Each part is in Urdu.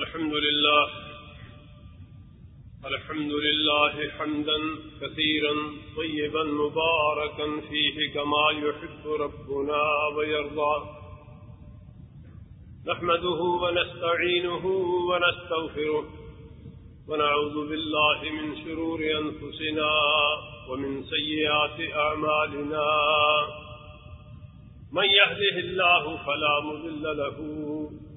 الحمد لله الحمد لله حمدا كثيرا طيبا مباركا فيه كما يحب ربنا ويرضى. نحمده ونستعينه ونستغفره، ونعوذ بالله من شرور أنفسنا ومن سيئات أعمالنا. من يهده الله فلا مذل له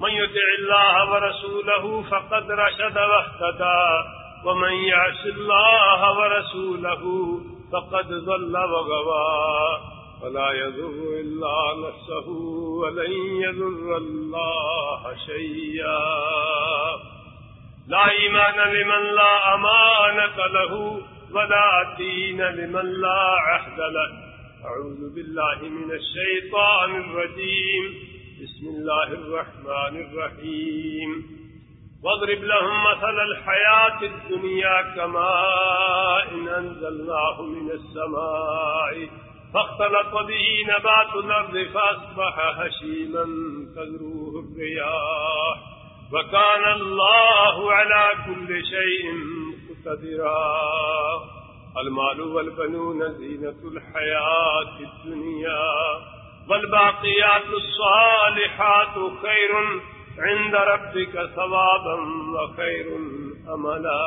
من يدع الله ورسوله فقد رشد واهتدى. ومن يعش الله ورسوله فقد ظل وغوى. فلا يذر إلا نفسه ولن يذر الله شيئا. لا إيمان لمن لا أمانة له ولا دين لمن لا عهد له. أعوذ بالله من الشيطان الرجيم. بسم الله الرحمن الرحيم. واضرب لهم مثل الحياة الدنيا كما إن أنزلناه من السماء. فاختلط به نبات الأرض فأصبح هشيما تذروه الرياح. وكان الله على كل شيء مقتدرا. المال والبنون زينة الحياة الدنيا. والباقيات الصالحات خير عند ربك ثوابا وخير أملا.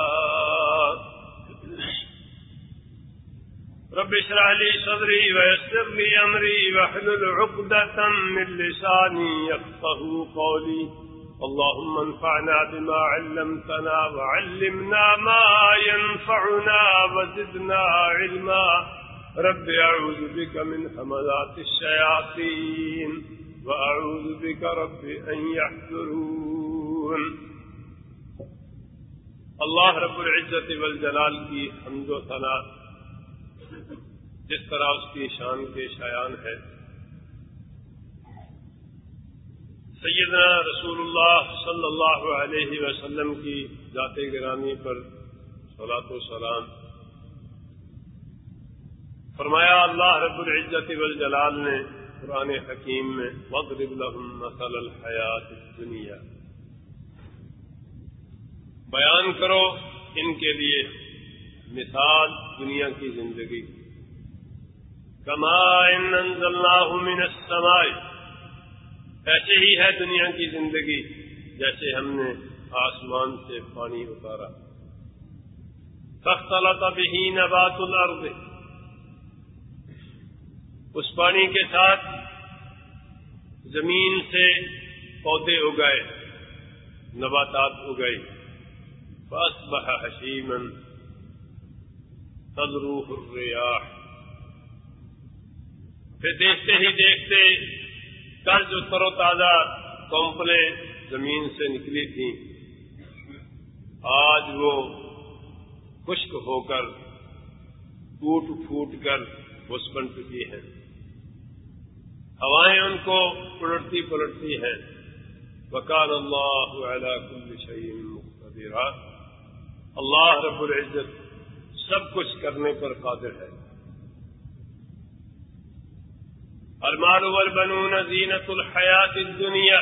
رب اشرح لي صدري ويسر لي أمري واحلل عقدة من لساني يفقه قولي. اللهم انفعنا بما علمتنا وعلمنا ما ينفعنا وزدنا علما. رب أعوذ بك من حملات الشياطين وأعوذ بك رب أن يحذرون اللہ رب العزت والجلال کی حمد و ثنا جس طرح اس کی شان کے شایان ہے۔ سیدنا رسول اللہ صلی اللہ علیہ وسلم کی ذات گرامی پر صلاۃ و سلام فرمایا، اللہ رب العزت والجلال نے قرآن حکیم میں وضرب لهم مثل الحیات الدنیا۔ بیان کرو ان کے لیے مثال دنیا کی زندگی۔ کما ان من السماء۔ ایسے ہی ہے دنیا کی زندگی جیسے ہم نے آسمان سے پانی اتارا۔ فاختلط به نبات الارض۔ اس پانی کے ساتھ زمین سے پودے اگائے، نباتات اگائے بس بہ حشیمن تدروح الریاح پھر دیکھتے ہی دیکھتے کل جو تر و تازہ کمپلیں زمین سے نکلی تھیں۔ آج وہ خشک ہو کر ٹوٹ پھوٹ کر بس بن چکی ہیں۔ ہوائیں ان کو پلٹتی پلٹتی ہیں۔ وکال اللہ علی کل شعیم اللہ رب العزت سب کچھ کرنے پر قادر ہے۔ المال والبنون زینت الحیات الدنیا۔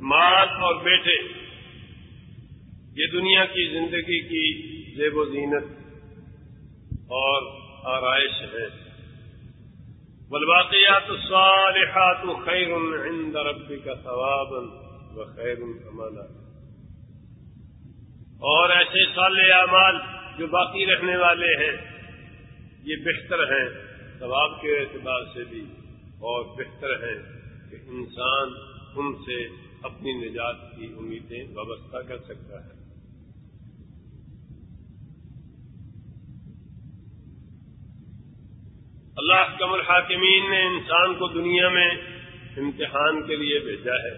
مال اور بیٹے۔ یہ دنیا کی زندگی کی زیب و زینت اور آرائش ہے۔ والباقیات الصالحات خیر عند ربك ثوابا وخیر امانا اور ایسے صالح اعمال جو باقی رہنے والے ہیں، یہ بہتر ہیں ثواب کے اعتبار سے بھی، اور بہتر ہے کہ انسان ان سے اپنی نجات کی امیدیں وابستہ کر سکتا ہے۔ اللہ کم الحاکمین نے انسان کو دنیا میں امتحان کے لیے بھیجا ہے،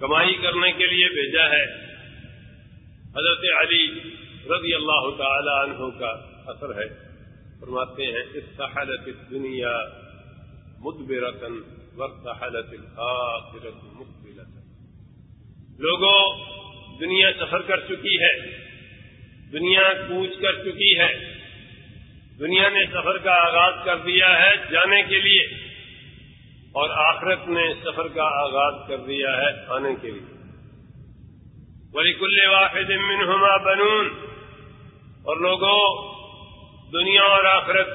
کمائی کرنے کے لیے بھیجا ہے۔ حضرت علی رضی اللہ تعالی عنہ کا اثر ہے۔ فرماتے ہیں، استحلت الدنیا مدبرتن وقتحلت الاخرت مقبلتن لوگوں، دنیا سفر کر چکی ہے، دنیا کوچ کر چکی ہے۔ دنیا نے سفر کا آغاز کر دیا ہے جانے کے لیے اور آخرت نے سفر کا آغاز کر دیا ہے آنے کے لیے۔ ولی کل واحد منہما بنون۔ اور لوگوں، دنیا اور آخرت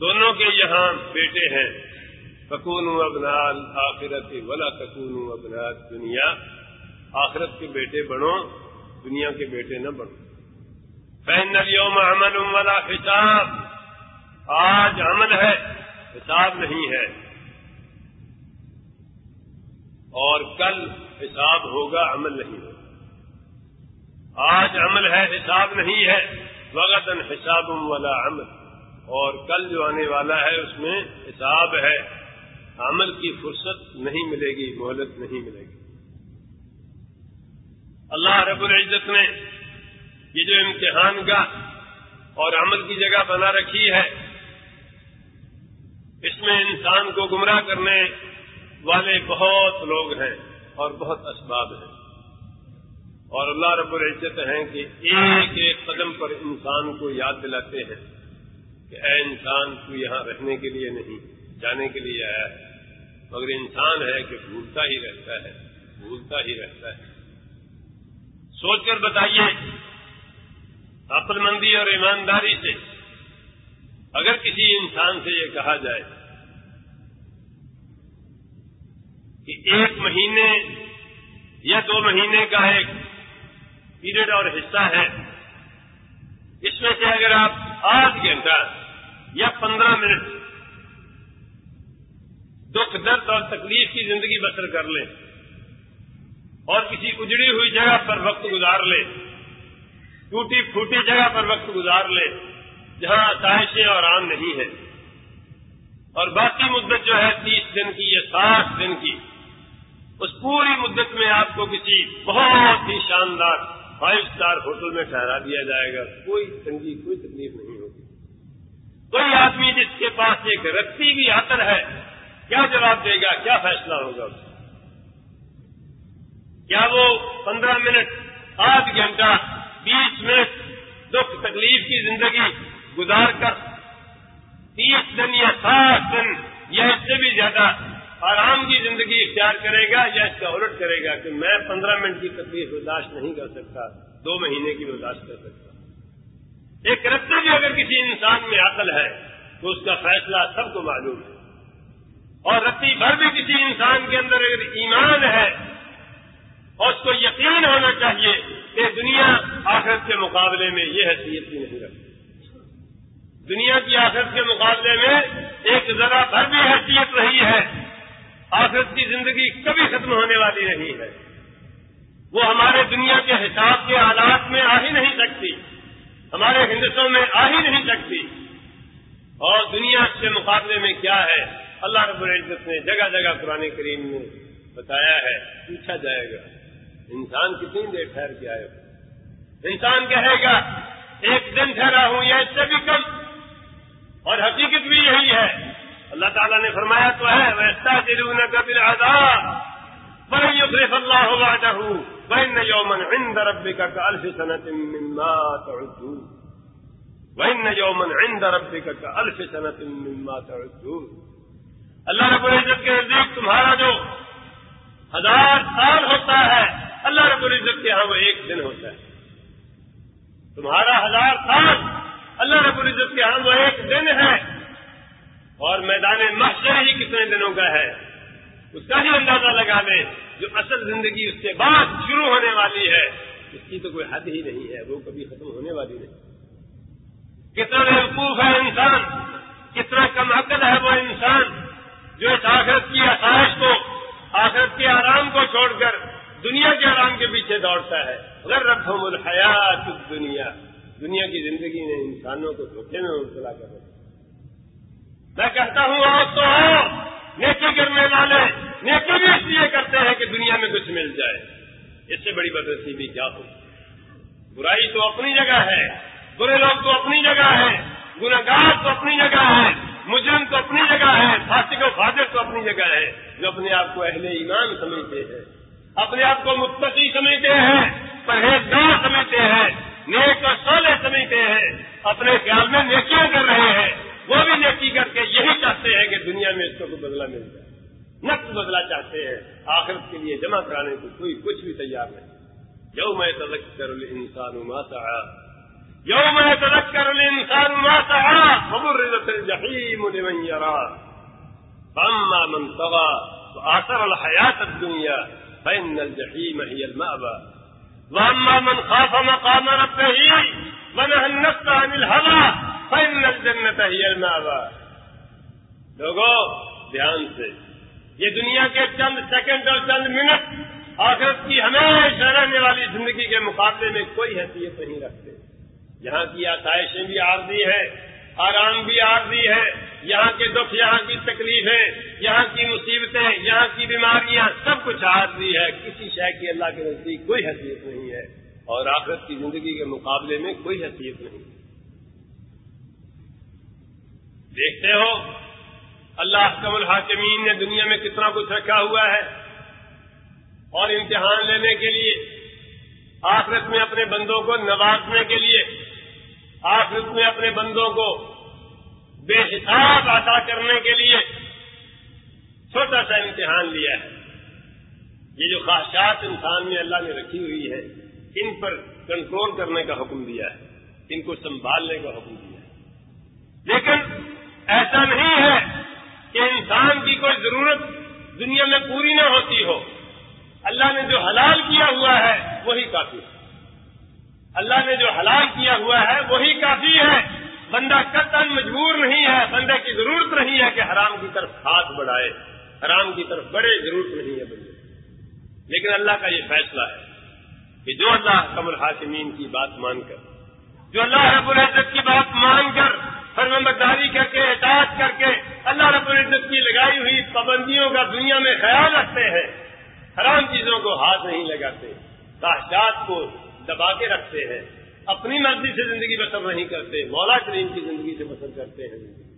دونوں کے یہاں بیٹے ہیں۔ سکون ابنال آخرت ولا سکون ابنال دنیا آخرت کے بیٹے بنو، دنیا کے بیٹے نہ بنو۔ فین یوم عمل والا حساب۔ آج عمل ہے، حساب نہیں ہے۔ اور کل حساب ہوگا، عمل نہیں ہوگا۔ آج عمل ہے، حساب نہیں ہے۔ وغدن حساب والا عمل۔ اور کل جو آنے والا ہے، اس میں حساب ہے۔ عمل کی فرصت نہیں ملے گی، مہلت نہیں ملے گی۔ اللہ رب العزت نے یہ جو امتحان کا اور عمل کی جگہ بنا رکھی ہے، اس میں انسان کو گمراہ کرنے والے بہت لوگ ہیں اور بہت اسباب ہیں۔ اور اللہ رب العزت ہیں کہ ایک ایک قدم پر انسان کو یاد دلاتے ہیں کہ اے انسان، تو یہاں رہنے کے لیے نہیں، جانے کے لیے آیا ہے۔ مگر انسان ہے کہ بھولتا ہی رہتا ہے، بھولتا ہی رہتا ہے۔ سوچ کر بتائیے عقل مندی اور ایمانداری سے۔ اگر کسی انسان سے یہ کہا جائے کہ ایک مہینے یا دو مہینے کا ایک پیریڈ اور حصہ ہے، اس میں سے اگر آپ آدھ گھنٹہ یا پندرہ منٹ دکھ، درد اور تکلیف کی زندگی بسر کر لیں اور کسی اجڑی ہوئی جگہ پر وقت گزار لیں ٹوٹی پھوٹی جگہ پر وقت گزار لیں جہاں آسائشیں اور آم نہیں ہے اور باقی مدت جو ہے تیس دن کی یا ساٹھ دن کی، اس پوری مدت میں آپ کو کسی بہت ہی شاندار فائیو اسٹار ہوٹل میں ٹھہرا دیا جائے گا۔ کوئی تنگی، کوئی تکلیف نہیں ہوگی۔ کوئی آدمی جس کے پاس ایک رسی بھی آتر ہے، کیا جواب دے گا؟ کیا فیصلہ ہوگا؟ اس کیا وہ پندرہ منٹ، آدھ گھنٹہ بیس منٹ دکھ تکلیف کی زندگی گزار کر تیس دن یا ساٹھ دن یا اس سے بھی زیادہ آرام کی زندگی اختیار کرے گا یا اس کا الٹ کرے گا کہ میں پندرہ منٹ کی تکلیف برداشت نہیں کر سکتا، دو مہینے کی برداشت کر سکتا۔ ایک رستے بھی اگر کسی انسان میں عقل ہے تو اس کا فیصلہ سب کو معلوم ہے۔ اور رتی بھر بھی کسی انسان کے اندر اگر ایمان ہے اور اس کو یقین ہونا چاہیے کہ دنیا آخرت کے مقابلے میں یہ حیثیت بھی نہیں رکھتی۔ دنیا کی آخرت کے مقابلے میں ایک ذرا بھر بھی حیثیت رہی ہے، آخرت کی زندگی کبھی ختم ہونے والی نہیں ہے۔ وہ ہمارے دنیا کے حساب کے حالات میں آ ہی نہیں سکتی، ہمارے ہندوستوں میں آ ہی نہیں سکتی۔ اور دنیا کے مقابلے میں کیا ہے؟ اللہ رب العزت نے جگہ جگہ قرآن کریم میں بتایا ہے، پوچھا جائے گا۔ انسان کتنی دیر ٹھہر کے آئے انسان کہے گا، ایک دن ٹھہرا ہوں یا اس سے بھی کم۔ اور حقیقت بھی یہی ہے۔ اللہ تعالیٰ نے فرمایا، تو ہے ویسا دلون کبل آزاد بڑی صرف اللہ وعدہ بین یومن عند ربك كألف سنة مما تعدون۔ وہ یومن عند ربك كألف سنة مما اللہ رب العزت کے نزدیک تمہارا جو ہزار سال ہوتا ہے اللہ رب العزت کے ہاں وہ ایک دن ہوتا ہے۔ تمہارا ہزار سال اللہ رب العزت کے ہاں وہ ایک دن ہے۔ اور میدان محشر ہی کتنے دنوں کا ہے۔ اس کا ہی اندازہ لگا لیں جو اصل زندگی اس کے بعد شروع ہونے والی ہے۔ اس کی تو کوئی حد ہی نہیں ہے، وہ کبھی ختم ہونے والی نہیں۔ کتنا بیوقوف ہے انسان، کتنا کم عقل ہے وہ انسان جو اس آخرت کی آسائش کو، آخرت کے آرام کو چھوڑ کر دنیا کے آرام کے پیچھے دوڑتا ہے۔ اگر رقم الحیات دنیا دنیا کی زندگی نے انسانوں کو دھوکے میں مبتلا کر رکھا میں کہتا ہوں، آپ تو ہو۔ نیکی کرنے والے۔ نیکی بھی اس لیے کرتے ہیں کہ دنیا میں کچھ مل جائے۔ اس سے بڑی بدرسی کیا ہو برائی تو اپنی جگہ ہے۔ برے لوگ تو اپنی جگہ ہے۔ گناگار تو اپنی جگہ ہے۔ مجرم تو اپنی جگہ ہے۔ فاسق و فاضر تو اپنی جگہ ہے۔ جو اپنے آپ کو اہل ایمان سمجھتے ہیں۔ اپنے آپ کو متقی سمجھتے ہیں، پرہیزگار سمجھتے ہیں، نیک و سولے سمجھتے ہیں، اپنے خیال میں نیکیاں کر رہے ہیں۔ وہ بھی نیکی کر کے یہی چاہتے ہیں کہ دنیا میں اس کو کوئی بدلا مل جائے۔ نقص بدلا چاہتے ہیں، آخرت کے لیے جمع کرانے کو کوئی کچھ بھی تیار نہیں۔ یو میں تلک کر انسان ماتا یو میں تلک کر انسان ماتا خبر جہیم فاما من طغى وآثر الحياة الدنيا فإن الجحيم هي المأبى وأما من خاف مقام ربه ونهى النفس عن الهوى، فإن الجنة هي المأبى لوگو، دھیان سے، یہ دنیا کے چند سیکنڈ اور چند منٹ آخرت کی ہمیشہ رہنے والی زندگی کے مقابلے میں کوئی حیثیت نہیں رکھتے۔ یہاں کی آسائشیں بھی عارضی ہے آرام بھی عارضی ہے یہاں کے دکھ، یہاں کی تکلیفیں، یہاں کی مصیبتیں، یہاں کی بیماریاں، سب کچھ عارضی ہے۔ کسی شے کی اللہ کے نزدیک کوئی حیثیت نہیں ہے اور آخرت کی زندگی کے مقابلے میں کوئی حیثیت نہیں۔ دیکھتے ہو، اللہ کم الحاکمین نے دنیا میں کتنا کچھ رکھا ہوا ہے۔ اور امتحان لینے کے لیے، آخرت میں اپنے بندوں کو نوازنے کے لیے، آخرت میں اپنے بندوں کو بے حساب عطا کرنے کے لیے چھوٹا سا امتحان لیا ہے۔ یہ جو خواہشات انسان میں اللہ نے رکھی ہوئی ہے ان پر کنٹرول کرنے کا حکم دیا ہے، ان کو سنبھالنے کا حکم دیا ہے۔ لیکن ایسا نہیں ہے کہ انسان کی کوئی ضرورت دنیا میں پوری نہ ہوتی ہو۔ اللہ نے جو حلال کیا ہوا ہے، وہی کافی ہے۔ اللہ نے جو حلال کیا ہوا ہے، وہی کافی ہے۔ بندہ قطن مجبور نہیں ہے، بندے کی ضرورت نہیں ہے کہ حرام کی طرف ہاتھ بڑھائے، حرام کی طرف بڑے ضرورت نہیں ہے بندے لیکن اللہ کا یہ فیصلہ ہے کہ جو اللہ قمر حاکمین کی بات مان کر، جو اللہ رب العزت کی بات مان کر فرمبرداری کر کے احتیاط کر کے اللہ رب العزت کی لگائی ہوئی پابندیوں کا دنیا میں خیال رکھتے ہیں، حرام چیزوں کو ہاتھ نہیں لگاتے کاشات کو دبا کے رکھتے ہیں۔ اپنی مرضی سے زندگی بسر نہیں کرتے، مولا کریم کی زندگی سے بسر کرتے ہیں۔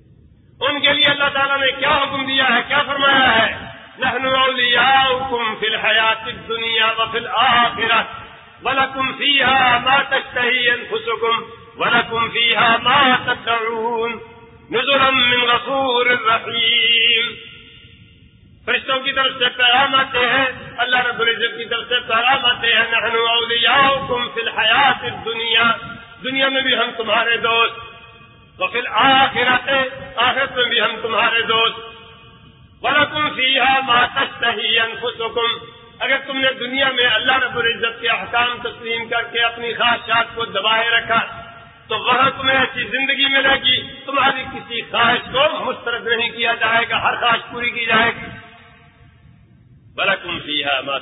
ان کے لیے اللہ تعالیٰ نے کیا حکم دیا ہے، کیا فرمایا ہے؟ نہنو اولیاؤکم فی الحیات الدنیا وفی الاخرت ولکم فیہا ما تشتہی انفسکم ولکم فیہا ما تدعون۔ نزلا من غفور الرحیم فرشتوں کی طرف سے پیغام آتے ہیں، اللہ رب العزت کی طرف سے پیغام آتے ہیں نحن اولیاؤکم فی الحیات الدنیا، دنیا میں بھی ہم تمہارے دوست تو پھر آخرت آخرت میں بھی ہم تمہارے دوست۔ وَلَكُمْ فِيهَا مَا تَشْتَهِي أَنفُسُكُمْ۔ اگر تم نے دنیا میں اللہ رب العزت کے احکام تسلیم کر کے اپنی خواہشات کو دبائے رکھا، تو وہاں تمہیں ایسی زندگی ملے گی۔ تمہاری کسی خواہش کو مسترد نہیں کیا جائے گا، ہر خواہش پوری کی جائے گی۔ بڑا کم ماں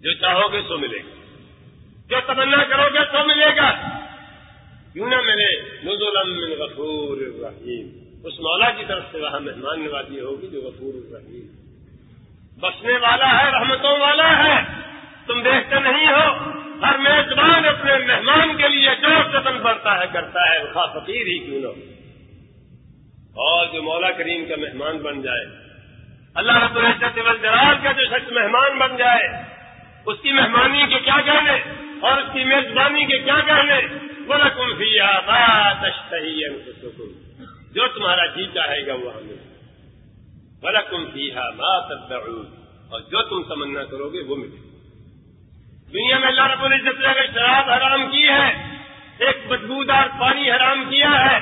جو چاہو گے سو ملے گا جو تمنا کرو گے سو ملے گا۔ کیوں نہ ملے؟ من غفور الرحیم۔ اس مولا کی طرف سے وہاں مہمان نوازی ہوگی جو غفور الرحیم۔ بسنے والا ہے، رحمتوں والا ہے۔ تم دیکھتے نہیں ہو؟ ہر میزبان اپنے مہمان کے لیے جو جتن بڑھتا ہے، کرتا ہے۔ وہ فقیر ہی کیوں نہ اور جو مولا کریم کا مہمان بن جائے۔ اللہ رب العزت والجلال کا جو شخص مہمان بن جائے، اس کی مہمانی کے کیا کہنے اور اس کی میزبانی کے کیا کہنے؟ ولکم فیہا ما تشتہی جو تمہارا جی چاہے گا وہ ہمیں۔ ولکم فیہا ما تدعون اور جو تم تمنا کرو گے وہ ملے۔ دنیا میں اللہ رب العزت نے اگر شراب حرام کی ہے، ایک بدبودار پانی حرام کیا ہے،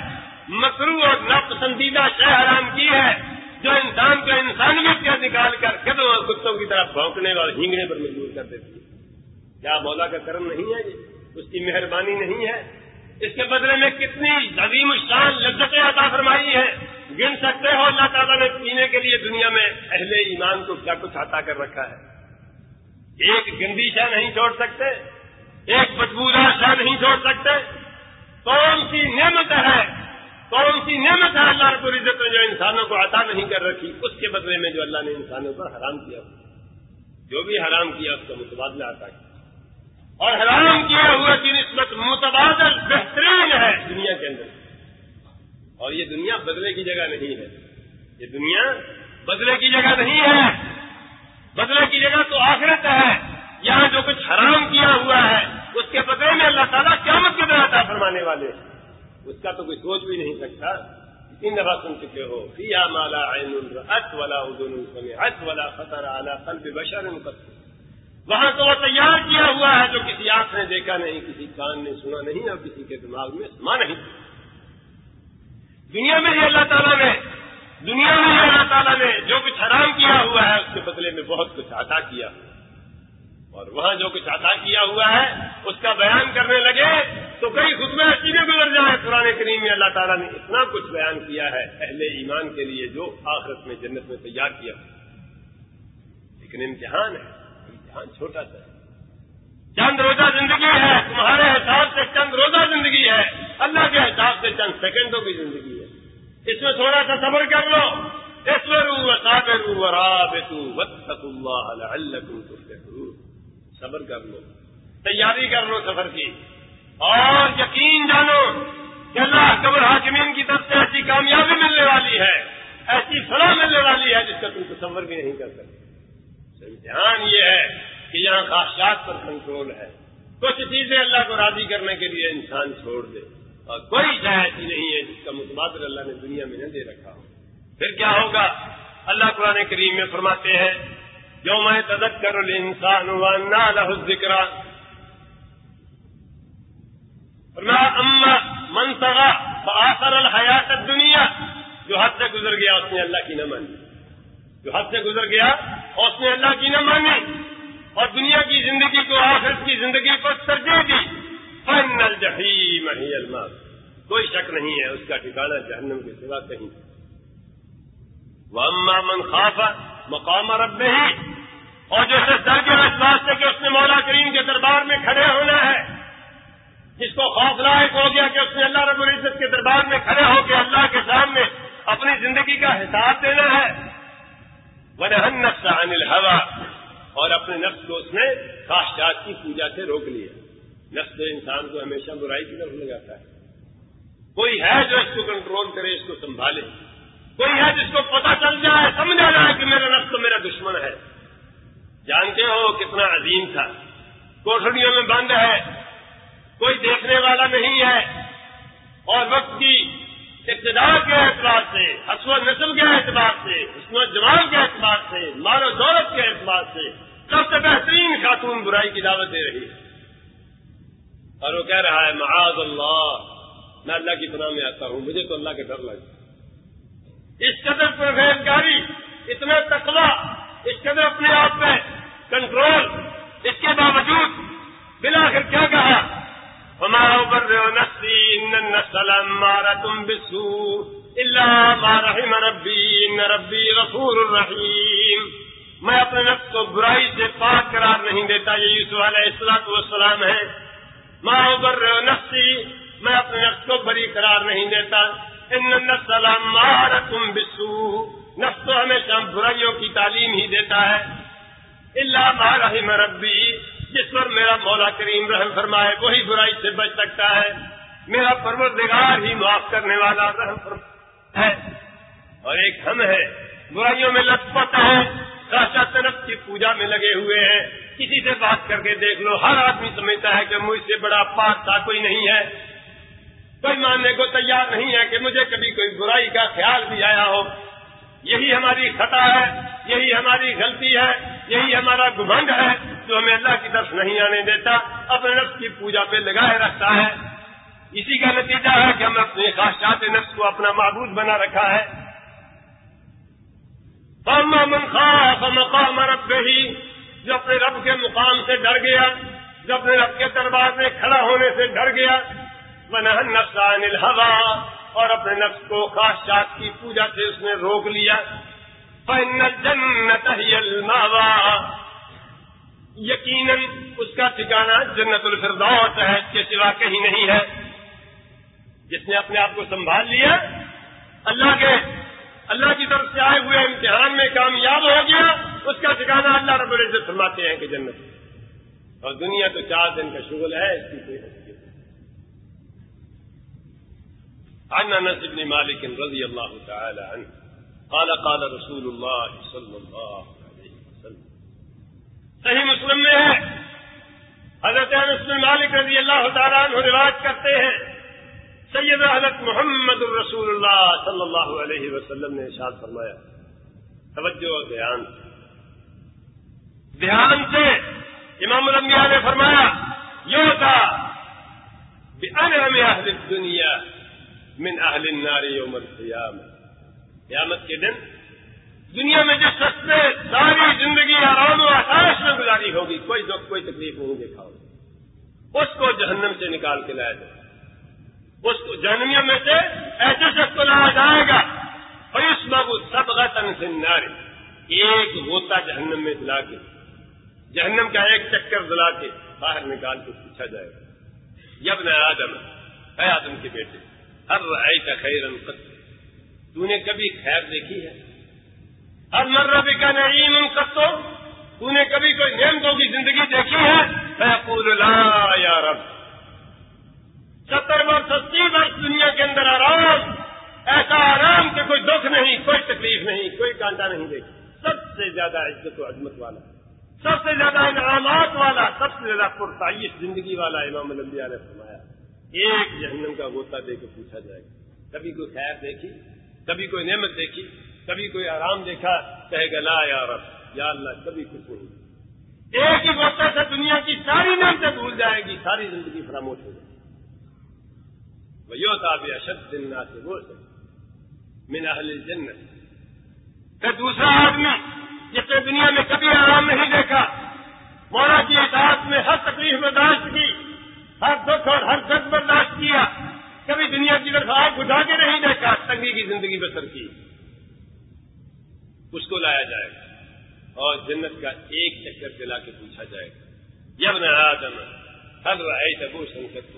مکرو اور ناپسندیدہ شہ حرام کی ہے، جو انسان کو انسانیت کا نکال کر قدم اور کتوں کی طرف بھونکنے اور ہینگنے پر مجبور کر دیتی ہے۔ کیا مولا کا کرم نہیں ہے یہ اس کی مہربانی نہیں ہے؟ اس کے بدلے میں کتنی عظیم شان لذتیں عطا فرمائی ہے گن سکتے ہو اللہ تعالیٰ نے پینے کے لیے دنیا میں اہل ایمان کو کیا کچھ عطا کر رکھا ہے؟ ایک گندی شاہ نہیں چھوڑ سکتے، ایک بدبودار شاہ نہیں چھوڑ سکتے۔ کون سی نعمت ہے؟ کون سی نعمت ہے اللہ رب العزت نے جو انسانوں کو عطا نہیں کر رکھی؟ اس کے بدلے میں جو اللہ نے انسانوں پر حرام کیا۔ جو بھی حرام کیا، اس کا متبادلہ عطا کیا۔ اور حرام کیا ہوا کی نسبت متبادل بہترین ہے۔ دنیا کے اندر۔ اور یہ دنیا بدلے کی جگہ نہیں ہے۔ یہ دنیا بدلے کی جگہ نہیں ہے۔ بدلے کی جگہ تو آخرت ہے۔ یہاں جو کچھ حرام کیا ہوا ہے، اس کے بدلے میں اللہ تعالیٰ قیامت کے عطا فرمانے والے اس کا تو کوئی سوچ بھی نہیں سکتا۔ تین دفعہ سن چکے ہو۔ فیا مالا ات والا ات والا خطر اعلیٰ قلب بشر وہاں تو وہ تیار کیا ہوا ہے جو کسی آنکھ نے دیکھا نہیں، کسی کان نے سنا نہیں، اور کسی کے دماغ میں سما نہیں۔ دنیا میں ہی اللہ تعالیٰ نے، دنیا میں ہی اللہ تعالیٰ نے جو کچھ حرام کیا ہوا ہے، اس کے بدلے میں بہت کچھ عطا کیا۔ اور وہاں جو کچھ عطا کیا ہوا ہے، اس کا بیان کرنے لگے تو کئی خطبے ایسی میں گزر جائے قرآن کریم میں اللہ تعالیٰ نے اتنا کچھ بیان کیا ہے اہل ایمان کے لیے جو آخرت میں جنت میں تیار کیا۔ لیکن امتحان ہے۔ امتحان چھوٹا سا ہے۔ چند روزہ زندگی ہے، تمہارے حساب سے چند روزہ زندگی ہے۔ اللہ کے حساب سے چند سیکنڈوں کی زندگی ہے۔ اس میں تھوڑا سا صبر کر لو۔ اس میں رو و صبر کر لو۔ تیاری کر لو سفر کی۔ اور یقین جانو کہ اللہ قبر حاکمین کی طرف سے ایسی کامیابی ملنے والی ہے۔ ایسی فلاح ملنے والی ہے جس کا تم تصور بھی نہیں کر سکتے۔ امتحان یہ ہے۔ کہ یہاں خواہشات پر کنٹرول ہے۔ کچھ چیزیں اللہ کو راضی کرنے کے لیے انسان چھوڑ دے۔ اور کوئی شہ ایسی نہیں ہے جس کا متبادل اللہ نے دنیا میں نہ دے رکھا ہو۔ پھر کیا ہوگا؟ اللہ قرآن کریم میں فرماتے ہیں جو میں تدک کر انسان ذکر اما منصغا بآثر الحیات دنیا جو حد سے گزر گیا اس نے اللہ کی نہ مانی۔ جو حد سے گزر گیا، اس نے اللہ کی نہ مانی۔ اور دنیا کی زندگی کو آخرت کی زندگی کو ترجیح دی۔ فن الجحیم ہی الماس کوئی شک نہیں ہے، اس کا ٹھکانا جہنم کے سوا کہیں۔ وہ اما من خاف مقام رب ہی اور جو سے در کے احساس سے کہ اس نے مولا کریم کے دربار میں کھڑے ہونا ہے، جس کو خوف لائق ہو گیا کہ اس نے اللہ رب العزت کے دربار میں کھڑے ہو کے اللہ کے سامنے اپنی زندگی کا حساب دینا ہے۔ ونہن نفس عن الحوا اور اپنے نفس کو اس نے خواہشات کی پوجا سے روک لیا۔ نفس انسان کو ہمیشہ برائی کی طرف لگاتا ہے۔ کوئی ہے جو اس کو کنٹرول کرے، اس کو سنبھالے۔ کوئی ہے جس کو پتا چل جائے، سمجھا جائے کہ میرا نفس تو میرا دشمن ہے۔ جانتے ہو کتنا عظیم تھا۔ کوٹڑیوں میں بند ہے۔ کوئی دیکھنے والا نہیں ہے۔ اور وقت کی اقتدار کے اعتبار سے حسب و نسل کے اعتبار سے، حسن و جمال کے اعتبار سے، مال و دولت کے اعتبار سے سب سے بہترین خاتون برائی کی دعوت دے رہی ہے۔ اور وہ کہہ رہا ہے، معاذ اللہ، میں اللہ کی پناہ میں آتا ہوں، مجھے تو اللہ کے ڈر لگتا اس قدر پرہیزگاری، اتنا تقلا اس قدر اپنے آپ میں کنٹرول، اس کے باوجود بلا کر کیا کہا؟ ہمارا اوپر نسی نسل مارا تم بسو اللہ رحم ربی ان ربی غفور الرحیم میں اپنے نفس کو برائی سے پاک قرار نہیں دیتا، یہ یوسف علیہ السلاط والسلام ہے۔ ماں اوبر نفسی میں اپنے نفس کو بری قرار نہیں دیتا۔ ان نسل مارا تم بسو نفس تو ہمیشہ برائیوں کی تعلیم ہی دیتا ہے۔ اللہ رحم ربی جس پر میرا مولا کریم رحم فرمائے، وہی برائی سے بچ سکتا ہے۔ میرا پروردگار ہی معاف کرنے والا رحم فرما ہے۔ اور ایک ہم ہے۔ برائیوں میں لت پت ہے۔ ساشا طرف کی پوجا میں لگے ہوئے ہیں۔ کسی سے بات کر کے دیکھ لو۔ ہر آدمی سمجھتا ہے کہ مجھ سے بڑا پاک تھا کوئی نہیں ہے۔ کوئی ماننے کو تیار نہیں ہے کہ مجھے کبھی کوئی برائی کا خیال بھی آیا ہو۔ یہی ہماری خطا ہے۔ یہی ہماری غلطی ہے۔ یہی ہمارا گمنڈ ہے جو ہمیں اللہ کی طرف نہیں آنے دیتا، اپنے نفس کی پوجا پہ لگائے رکھتا ہے۔ اسی کا نتیجہ ہے کہ ہم اپنے خواہشات نفس کو اپنا معبود بنا رکھا ہے۔ من خاص مقام رب ہی جو اپنے رب کے مقام سے ڈر گیا، جو اپنے رب کے دربار میں کھڑا ہونے سے ڈر گیا۔ من نفسان الحوا اور اپنے نفس کو خواہشات کی پوجا سے اس نے روک لیا۔ جنت یقیناً اس کا ٹھکانا جنت الفردوس ہے، اس کے سوا کہیں نہیں ہے۔ جس نے اپنے آپ کو سنبھال لیا، اللہ کے، اللہ کی طرف سے آئے ہوئے امتحان میں کامیاب ہو گیا، اس کا ٹھکانا اللہ رب العزت فرماتے ہیں کہ جنت۔ اور دنیا تو چار دن کا شغل ہے، اس کی کوئی حیثیت عن انس بن مالك رضي الله قال قال رسول الله صلى الله عليه وسلم۔ صحیح مسلم میں ہے۔ حضرت انس بن مالک رضی اللہ تعالیٰ عنہ روایت کرتے ہیں۔ سید حضرت محمد الرسول اللہ صلی اللہ علیہ وسلم نے ارشاد فرمایا۔ توجہ اور دھیان دھیان سے امام الانبیاء نے فرمایا یہ تھا۔ اہل دنیا من اہل النار یوم القیامت قیامت کے دن دنیا میں جو سستے ساری زندگی آرام و آسائش میں گزاری ہوگی، کوئی دکھ، کوئی تکلیف نہیں دیکھا اس کو جہنم سے نکال کے لایا جائے اس جہنمیوں میں سے ایسے شخص کو لایا جائے گا۔ اور اس بابو سب کا ایک ہوتا جہنم میں دلا کے، جہنم کا ایک چکر دلا کے باہر نکال کے پوچھا جائے گا۔ یب نہ آدم ہے آدم کے بیٹے ہر رائے کا خیر تو نے کبھی خیر دیکھی ہے۔ ہر مربی کا نعیم کتو تو نے کبھی کوئی نعمتوں کی زندگی دیکھی ہے۔ لا یا رب۔ ستر برس، اسی برس دنیا کے اندر آرام، ایسا آرام کہ کوئی دکھ نہیں، کوئی تکلیف نہیں، کوئی کانٹا نہیں دیکھ سب سے زیادہ عزت و عظمت والا، سب سے زیادہ انعامات والا، سب سے زیادہ پرتعیش زندگی والا امام الانبیاء نے فرمایا ایک جہنم کا غوطہ دے کے پوچھا جائے گا۔ کبھی کوئی خیر دیکھی؟ کبھی کوئی نعمت دیکھی، کبھی کوئی آرام دیکھا، کہے گا، لا یا رب، یا اللہ، کبھی کچھ نہیں۔ ایک ہی غوطہ سے دنیا کی ساری نعمتیں بھول جائے گی، ساری زندگی فراموش ہو جائے گی۔ تاب اشد دن سے بول سکتے من اہل جنت پھر دوسرا آدمی، جس نے دنیا میں کبھی آرام نہیں دیکھا، مولا کی اطاعت میں ہر تکلیف برداشت کی، ہر دکھ اور ہر درد برداشت کیا، کبھی دنیا کی طرف آگ اٹھا کے نہیں دیکھا۔ تنگی کی زندگی بسر کی۔ اس کو لایا جائے۔ گا اور جنت کا ایک چکر دلا کے پوچھا جائے۔ گا جب نہ آدم ہر رائے تبو سنکت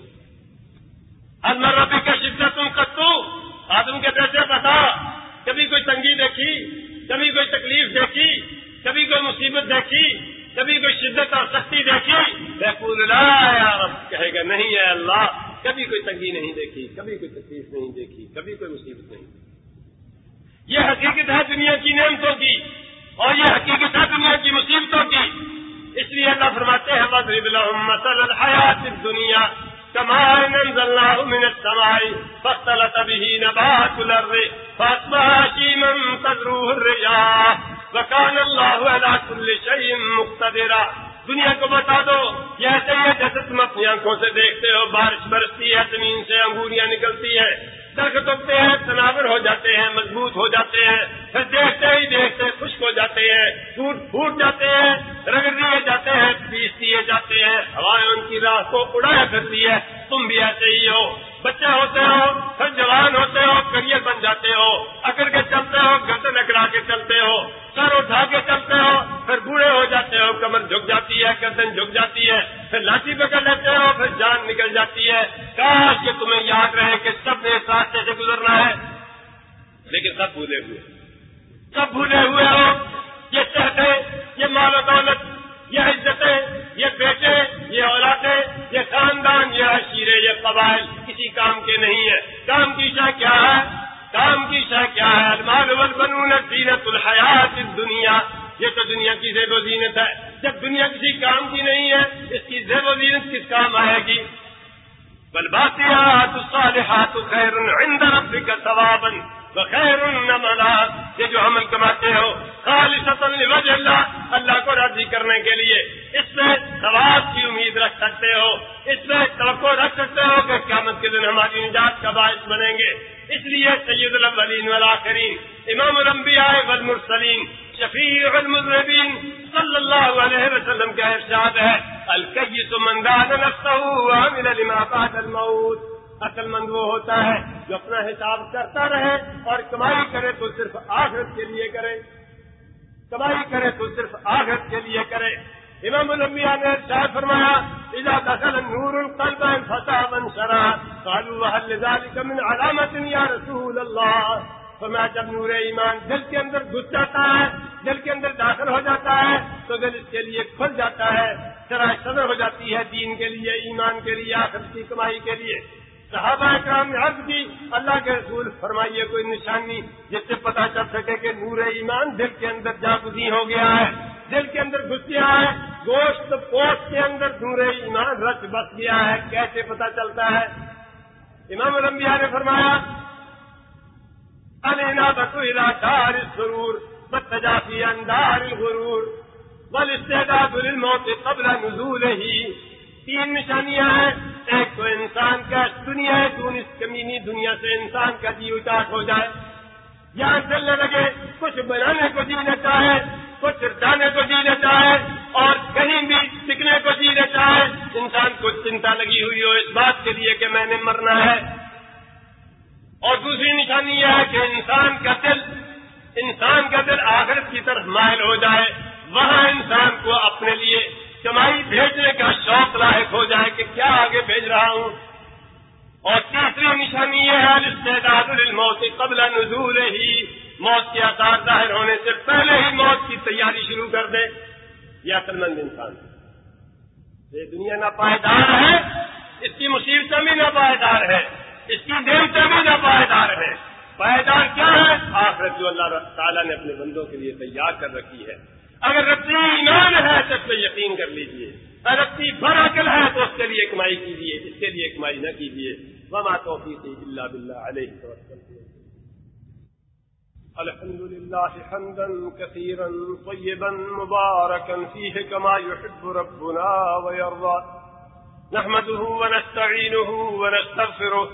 ربی کا شدت تم کتو آدم کے پیسے بتا، کبھی کوئی تنگی دیکھی، کبھی کوئی تکلیف دیکھی، کبھی کوئی مصیبت دیکھی، کبھی کوئی شدت اور سختی دیکھی۔ رب، کہے گا نہیں ہے اللہ کبھی کوئی تنگی نہیں دیکھی، کبھی کوئی تکلیف نہیں دیکھی، کبھی کوئی مصیبت نہیں دیکھی۔ یہ حقیقت ہے دنیا کی نعمتوں کی اور یہ حقیقت ہے دنیا کی مصیبتوں کی۔ اس لیے اللہ فرماتے ہیں حیات دنیا كما أنزلناه من السماء فاختلط به نبات الأرض فأصبح شيما تدروه الرياح وكان الله على كل شيء مقتدرا دنیا کو بتا دو، یہ ایسے ہی ہے جیسے تم اپنی آنکھوں سے دیکھتے ہو، بارش برستی ہے، زمین سے انگوریاں نکلتی ہے درخت اگتے ہیں، تناور ہو جاتے ہیں، مضبوط ہو جاتے ہیں۔ پھر دیکھتے ہی دیکھتے خشک ہو جاتے ہیں ٹوٹ پھوٹ جاتے ہیں رگڑ دیے جاتے ہیں پیس دیے جاتے ہیں ہوائیں ان کی راہ کو اڑایا کرتی ہے۔ تم بھی ایسے ہی ہو۔ بچے ہوتے ہو، پھر جوان ہوتے ہو، کریئر بن جاتے ہو۔ اکڑ کے چلتے ہو، گردن اکڑا کے چلتے ہو۔ سر اٹھا کے چلتے ہو، پھر بوڑھے ہو جاتے ہو، کمر جھک جاتی ہے، گردن جھک جاتی ہے۔ پھر لاٹھی پکڑ لیتے ہو، پھر جان نکل جاتی ہے۔ کاش کہ تمہیں یاد رہے کہ سب نے اس راستے سے گزرنا ہے۔ لیکن سب بھولے ہوئے۔ سب بھولے ہوئے ہو، یہ چہتے یہ مال و دولت، یہ عزتیں، یہ بیٹے، یہ اولادیں، یہ خاندان، یہ عشیرے، یہ قبائل، کسی کام کے نہیں ہے کام کی شاہ کیا ہے؟ کام کی شاہ کیا ہے؟ المال والبنون، زینت الحیات دنیا یہ تو دنیا کی زیب و زینت ہے۔ جب دنیا کسی کام کی نہیں ہے، اس کی زیب و زینت کس کام آئے گی؟ الصالحات خير عند ربك ثوابا۔ وخير نملا یہ جو عمل کماتے ہو خالص وجہ اللہ اللہ کو راضی کرنے کے لیے۔ اس میں ثواب کی امید رکھ سکتے ہو، اس میں توقع رکھ سکتے ہو کہ قیامت کے دن ہماری نجات کا باعث بنیں گے۔ اس لیے سید الاولین والآخرین، امام الانبیاء والمرسلین، شفیع المذنبین صلی اللہ علیہ وسلم کا ارشاد ہے الکیس من دان نفسه وعمل لما بعد الموت۔ عقل مند وہ ہوتا ہے جو اپنا حساب کرتا رہے اور کمائی کرے تو صرف آخرت کے لیے کرے۔ کمائی کرے تو صرف آخرت کے لیے کرے۔ امام الانبیاء نے ارشاد فرمایا، اذا دخل النور القلب انفتح من شرع قالوا وهل ذلك من علامه يا رسول الله؟ فرمایا، جب نور ایمان دل کے اندر گھس جاتا ہے، دل کے اندر داخل ہو جاتا ہے، تو دل اس کے لیے کھل جاتا ہے سرا صدر ہو جاتی ہے دین کے لیے، ایمان کے لیے آخر کی کمائی کے لیے۔ صحابہ کرام نے عرض کی، اللہ کے رسول فرمائیے، کوئی نشانی جس سے پتا چل سکے کہ نور ایمان دل کے اندر جاگزی ہو گیا ہے، دل کے اندر گھس گیا ہے، گوشت پوش کے اندر نور ایمان رچ بس گیا ہے، کیسے پتا چلتا ہے؟ امام الانبیاء نے فرمایا دار السرور بتجافی اندار الغرور، والاستعداد للموت قبل ہی تین نشانیاں ہیں۔ ایک تو انسان کا دنیا ہے تو اس کمینی دنیا سے انسان کا جی اچاٹ ہو جائے۔ یہاں چلنے لگے، کچھ بنانے کو جی لیتا ہے، کچھ جانے کو جی لیتا ہے، اور کہیں بھی سیکھنے کو جی لیتا ہے۔ انسان کو چنتا لگی ہوئی ہو اس بات کے لیے کہ میں نے مرنا ہے۔ اور دوسری نشانی یہ ہے کہ انسان کا دل انسان کا دل آخرت کی طرف مائل ہو جائے۔ وہاں انسان کو اپنے لیے کمائی بھیجنے کا شوق لاحق ہو جائے کہ کیا آگے بھیج رہا ہوں۔ اور تیسری نشانی یہ ہے استعداد الموت قبل نزول ہی موت کے آثار ظاہر ہونے سے پہلے ہی موت کی تیاری شروع کر دے۔ یہ عقل مند انسان یہ دنیا ناپائیدار ہے۔ اس کی مصیبتیں بھی ناپائیدار ہے۔ اس کی دیوتے بھی نہ پائیدار ہے۔ پائیدار کیا ہے؟ آخرت جو اللہ تعالیٰ نے اپنے بندوں کے لیے تیار کر رکھی ہے۔ اگر رتی ایمان ہے تو اس پہ یقین کر لیجیے اگر رتی بر عقل ہے تو اس کے لیے کمائی کیجیے اس کے لیے کمائی نہ کیجیے وما توفیقی اللہ بلّہ علیہ الحمد لله حمدا كثيرا طيبا مباركا فيه كما يحب ربنا ويرضى نحمده ونستعينه ونستغفره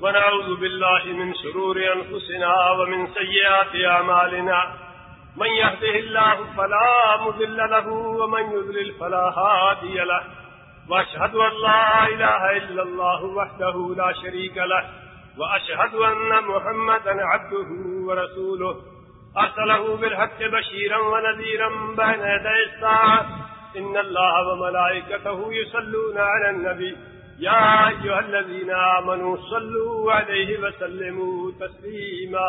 ونعوذ بالله من شرور أنفسنا ومن سيئات أعمالنا من يهده الله فلا مذل له ومن يذلل فلا هادي له. وأشهد أن لا إله إلا الله وحده لا شريك له. وأشهد أن محمدا عبده ورسوله. أرسله بالحق بشيرا ونذيرا بين يدي الساعة. إن الله وملائكته يصلون على النبي. يا أيها الذين آمنوا صلوا عليه وسلموا تسليما.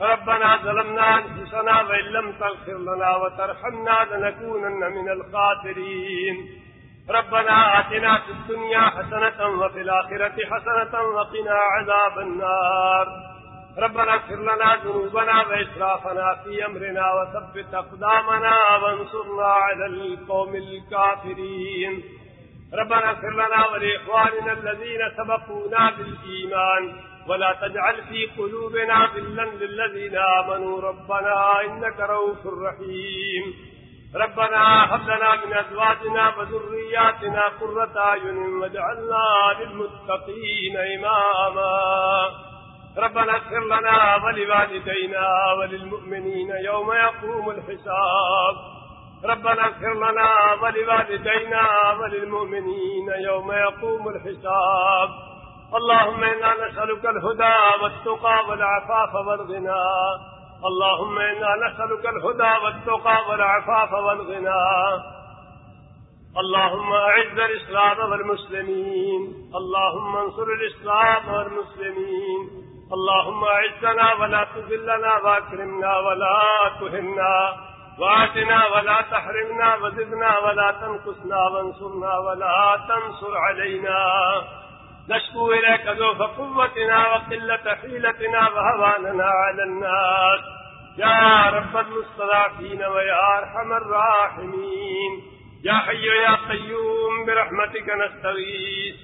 ربنا ظلمنا أنفسنا وإن لم تغفر لنا وترحمنا لنكونن من الخاسرين. ربنا آتنا في الدنيا حسنة وفي الآخرة حسنة وقنا عذاب النار. ربنا اغفر لنا ذنوبنا وإسرافنا في أمرنا وثبت أقدامنا وانصرنا على القوم الكافرين. ربنا اغفر لنا ولإخواننا الذين سبقونا بالإيمان. ولا تجعل في قلوبنا غلا للذين آمنوا. ربنا إنك روح رحيم. ربنا هب لنا من أزواجنا وذرياتنا قرة أعين واجعلنا للمتقين إماما. ربنا اغفر لنا ولوالدينا وللمؤمنين يوم يقوم الحساب. ربنا اغفر لنا ولوالدينا وللمؤمنين يوم يقوم الحساب. اللهم إنا نسألك الهدى والتقى والعفاف والغنى. اللهم إنا نسألك الهدى والتقى والعفاف والغنى. اللهم أعز الإسلام والمسلمين. اللهم انصر الإسلام والمسلمين. اللهم اعزنا ولا تذلنا واكرمنا ولا تهنا. وآتنا ولا تحرمنا وزدنا ولا تنقصنا وانصرنا ولا تنصر علينا. نشكو إليك ذوف قوتنا وقلة حيلتنا وهواننا على الناس. يا رب المستضعفين ويا أرحم الراحمين. يا حي يا قيوم برحمتك نستغيث.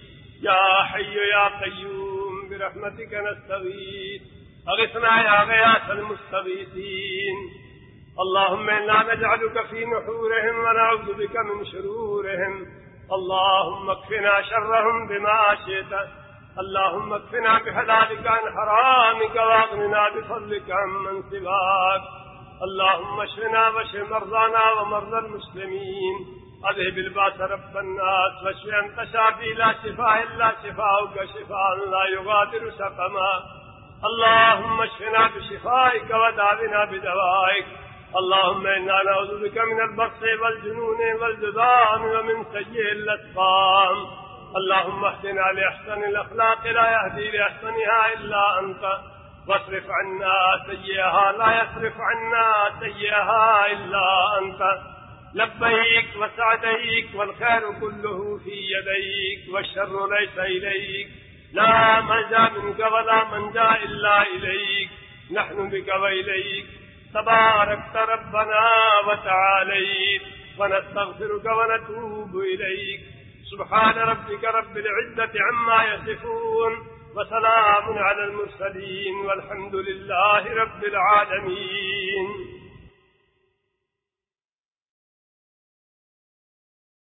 يا حي يا قيوم برحمتك نستغيث. أغثنا يا غياث المستغيثين. اللهم إنا نجعلك في نحورهم ونعوذ بك من شرورهم. اللهم اكفنا شرهم بما شئت. اللهم اكفنا بحلالك عن حرامك واغننا بفضلك عن من سواك. اللهم اشفنا واشف مرضانا ومرضى المسلمين. اذهب الباس رب الناس واشف انت شافي. لا شفاء الا شفاؤك. شفاء لا يغادر سقما. اللهم اشفنا بشفائك ودعونا بدوائك. اللهم انا نعوذ بك من البرص والجنون والجذام ومن سيء الاسقام اللهم اهدنا لاحسن الاخلاق لا يهدي لاحسنها الا انت واصرف عنا سيئها، لا يصرف عنا سيئها الا انت لبيك وسعديك، والخير كله في يديك، والشر ليس اليك لا ملجا منك ولا منجا الا اليك نحن بك واليك تباركت ربنا وتعاليك ونستغفرك ونتوب إليك. سبحان ربك رب العزة عما يصفون وسلام على المرسلين والحمد لله رب العالمين.